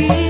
You.